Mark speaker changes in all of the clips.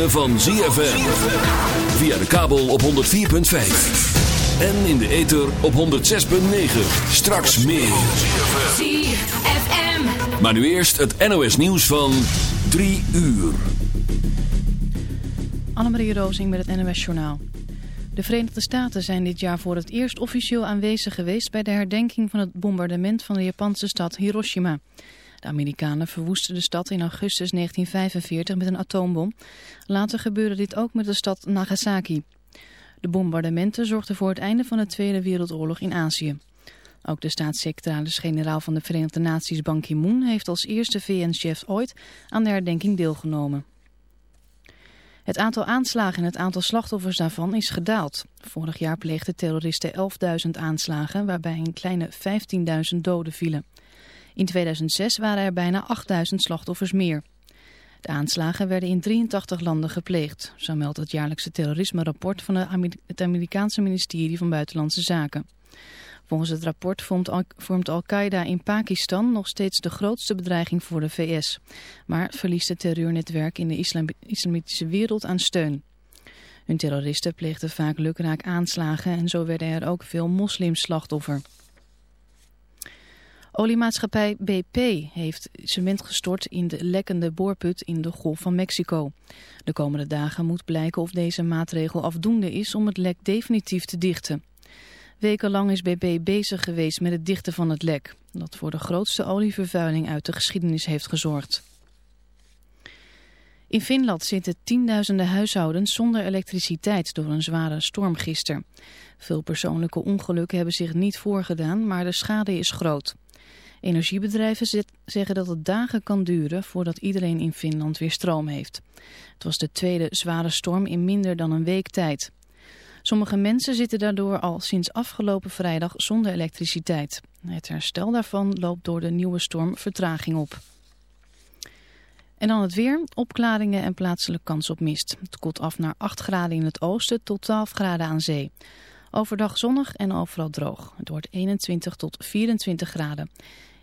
Speaker 1: ritme van ZFM. Via de kabel op 104.5. En in de ether op 106.9. Straks meer. ZFM. Maar nu eerst het NOS nieuws van 3 uur.
Speaker 2: Annemarie Rozing met het NOS Journaal. De Verenigde Staten zijn dit jaar voor het eerst officieel aanwezig geweest... bij de herdenking van het bombardement van de Japanse stad Hiroshima... De Amerikanen verwoesten de stad in augustus 1945 met een atoombom. Later gebeurde dit ook met de stad Nagasaki. De bombardementen zorgden voor het einde van de Tweede Wereldoorlog in Azië. Ook de staatssecretaris-generaal van de Verenigde Naties Ban Ki-moon heeft als eerste VN-chef ooit aan de herdenking deelgenomen. Het aantal aanslagen en het aantal slachtoffers daarvan is gedaald. Vorig jaar pleegden terroristen 11.000 aanslagen, waarbij een kleine 15.000 doden vielen. In 2006 waren er bijna 8000 slachtoffers meer. De aanslagen werden in 83 landen gepleegd, zo meldt het jaarlijkse terrorisme-rapport van het Amerikaanse ministerie van Buitenlandse Zaken. Volgens het rapport vormt Al-Qaeda in Pakistan nog steeds de grootste bedreiging voor de VS. Maar verliest het terreurnetwerk in de islamitische wereld aan steun. Hun terroristen pleegden vaak lukraak aanslagen en zo werden er ook veel moslims slachtoffer. Oliemaatschappij BP heeft cement gestort in de lekkende boorput in de Golf van Mexico. De komende dagen moet blijken of deze maatregel afdoende is om het lek definitief te dichten. Wekenlang is BP bezig geweest met het dichten van het lek, dat voor de grootste olievervuiling uit de geschiedenis heeft gezorgd. In Finland zitten tienduizenden huishoudens zonder elektriciteit door een zware storm gisteren. Veel persoonlijke ongelukken hebben zich niet voorgedaan, maar de schade is groot. Energiebedrijven zeggen dat het dagen kan duren voordat iedereen in Finland weer stroom heeft. Het was de tweede zware storm in minder dan een week tijd. Sommige mensen zitten daardoor al sinds afgelopen vrijdag zonder elektriciteit. Het herstel daarvan loopt door de nieuwe storm vertraging op. En dan het weer, opklaringen en plaatselijk kans op mist. Het koelt af naar 8 graden in het oosten tot 12 graden aan zee. Overdag zonnig en overal droog. Het wordt 21 tot 24 graden.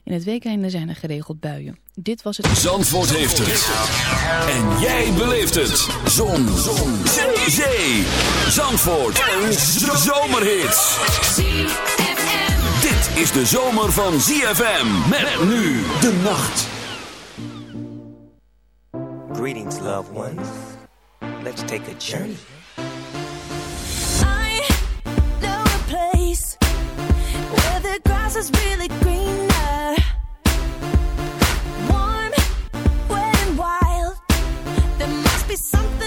Speaker 2: In het weekende zijn er geregeld buien. Dit was het...
Speaker 1: Zandvoort heeft het. En jij beleeft het. Zon. Zon. Zee. Zee. Zandvoort. Een zomerhit. Dit is de zomer van ZFM. Met nu de nacht.
Speaker 3: Greetings, loved ones. Let's take a journey.
Speaker 4: I know a place the grass is really greener. Warm, wet, and wild. There must be something.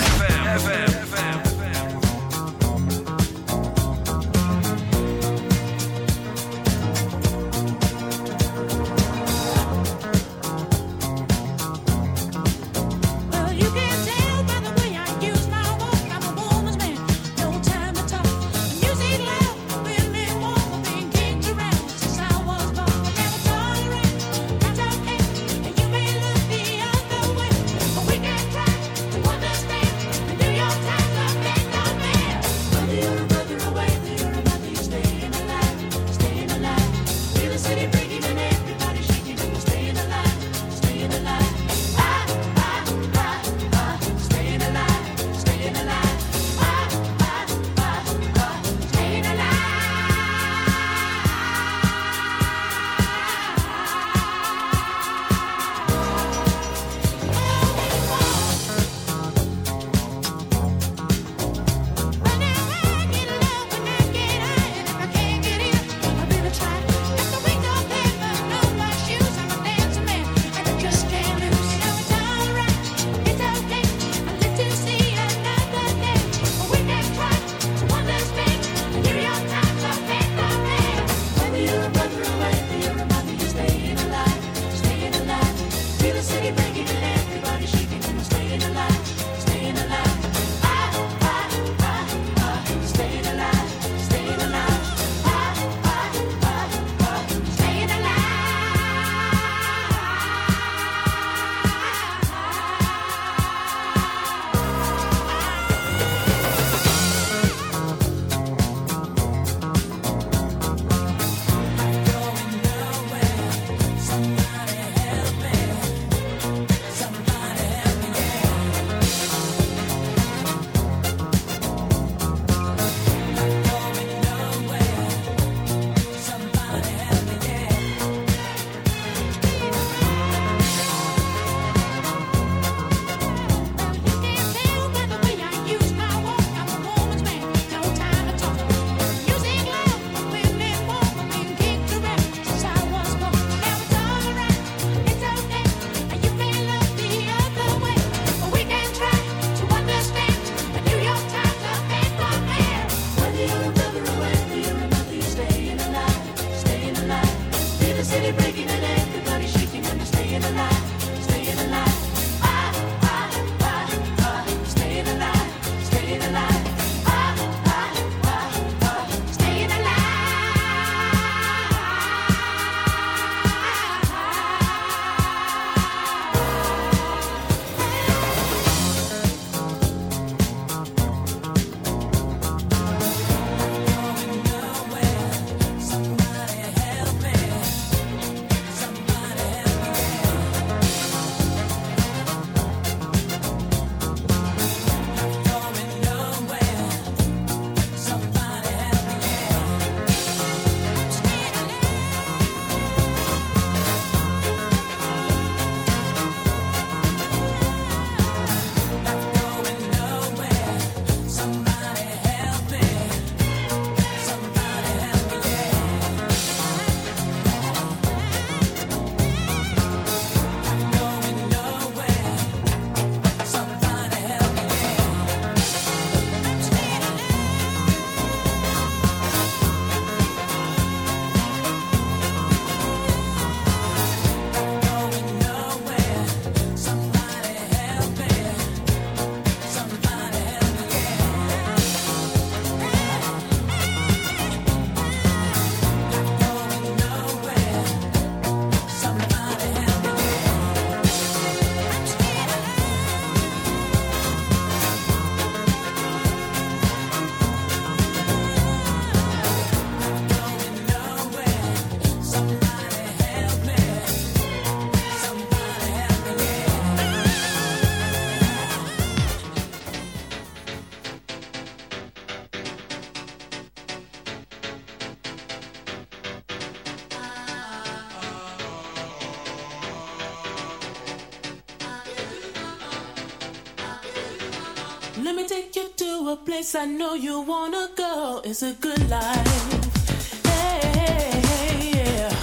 Speaker 5: Let me take you to a place I know you wanna go. It's a
Speaker 6: good life. Hey, hey, hey yeah.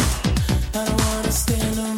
Speaker 6: I don't wanna
Speaker 1: stand around.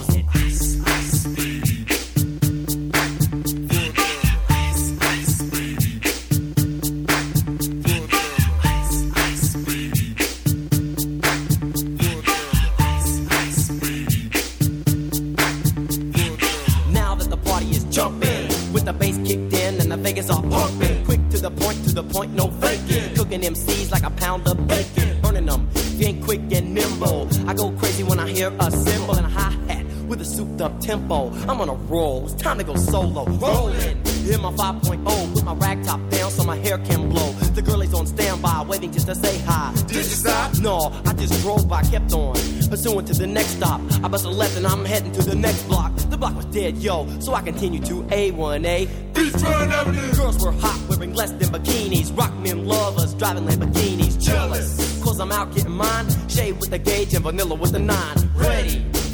Speaker 7: Say hi. Did you stop? No, I just drove by, kept on. Pursuing to the next stop. I bust a left and I'm heading to the next block. The block was dead, yo. So I continue to A1A.
Speaker 8: Beachfront Avenue.
Speaker 7: Girls were hot, wearing less than bikinis. Rock men lovers, driving Lamborghinis. Jealous, cause I'm out getting mine. Shade with the gauge and vanilla with the nine. Ready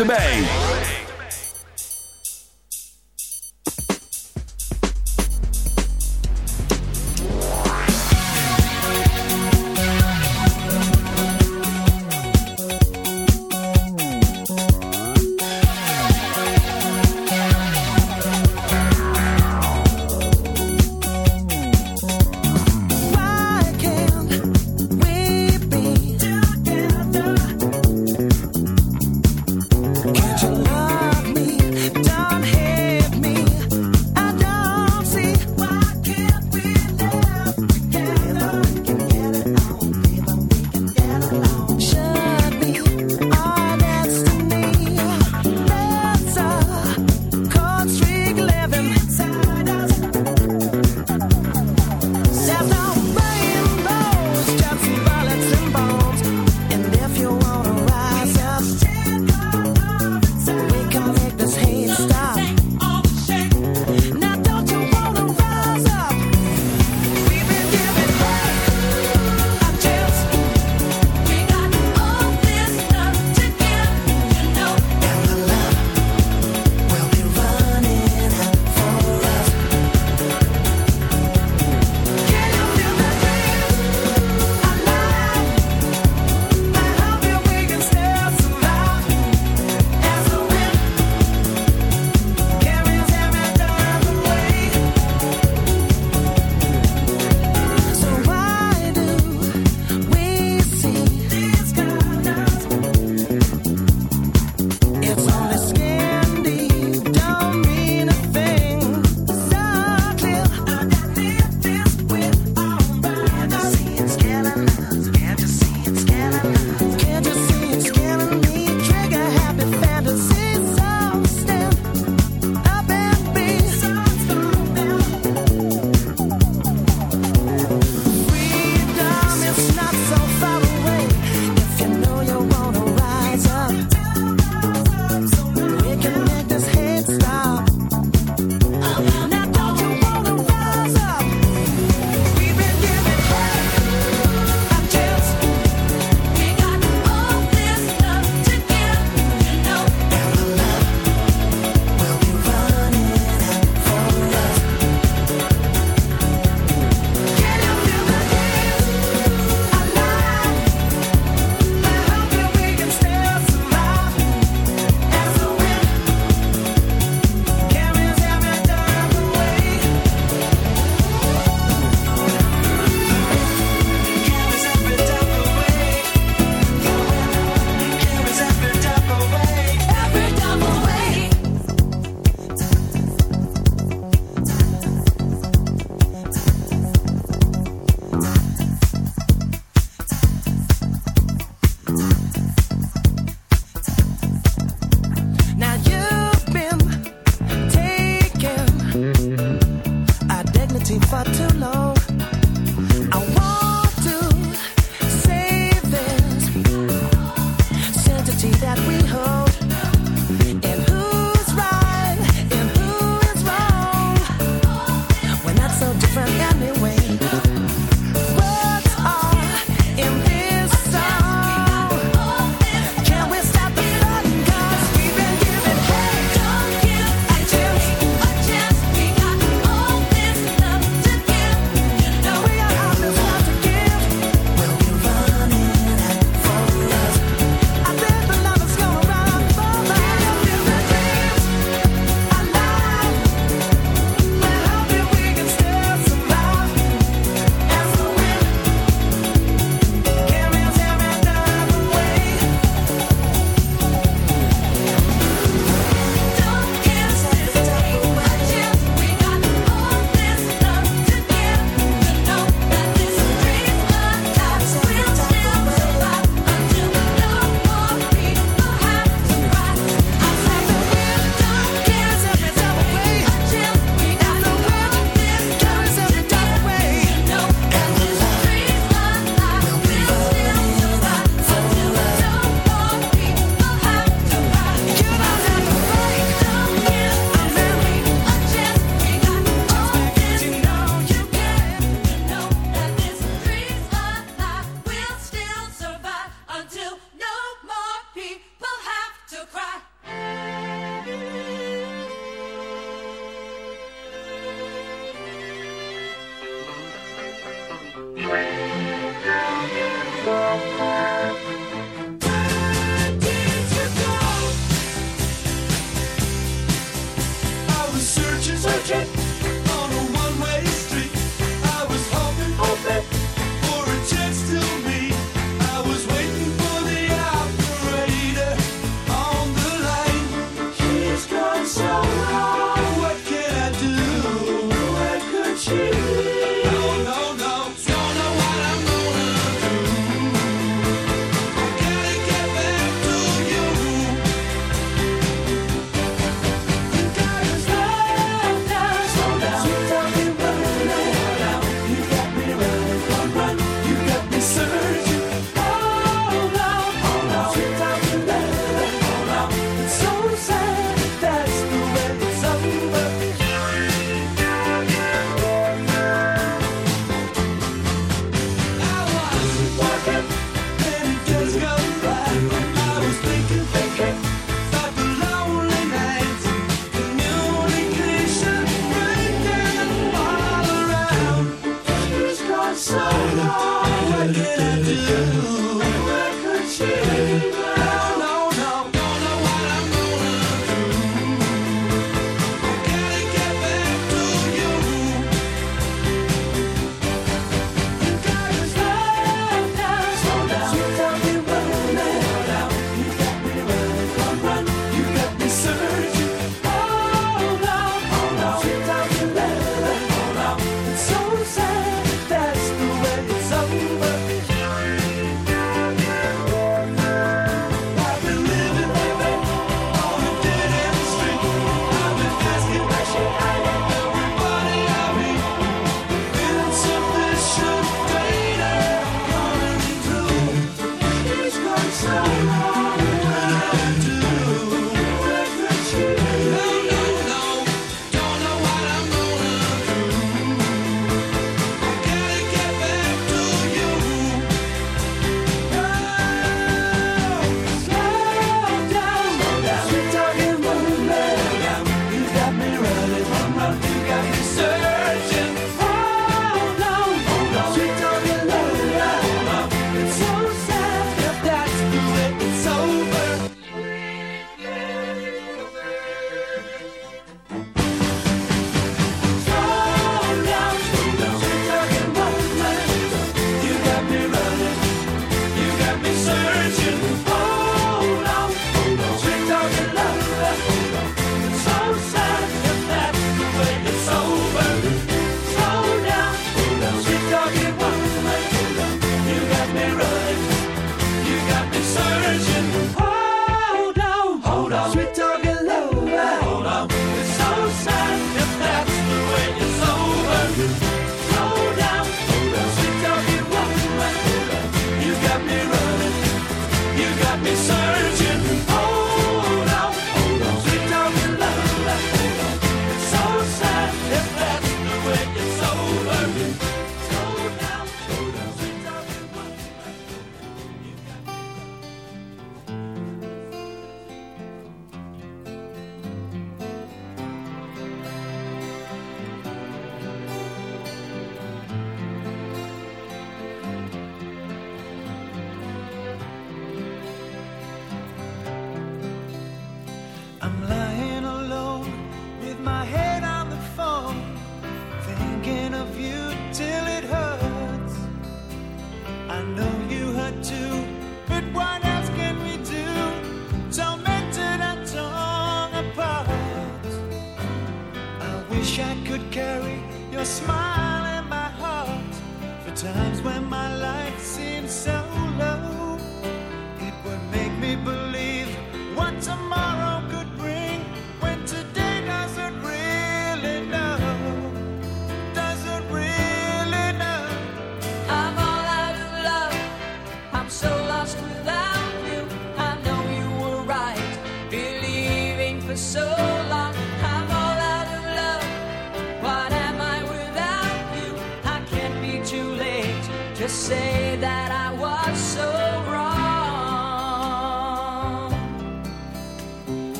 Speaker 1: erbij.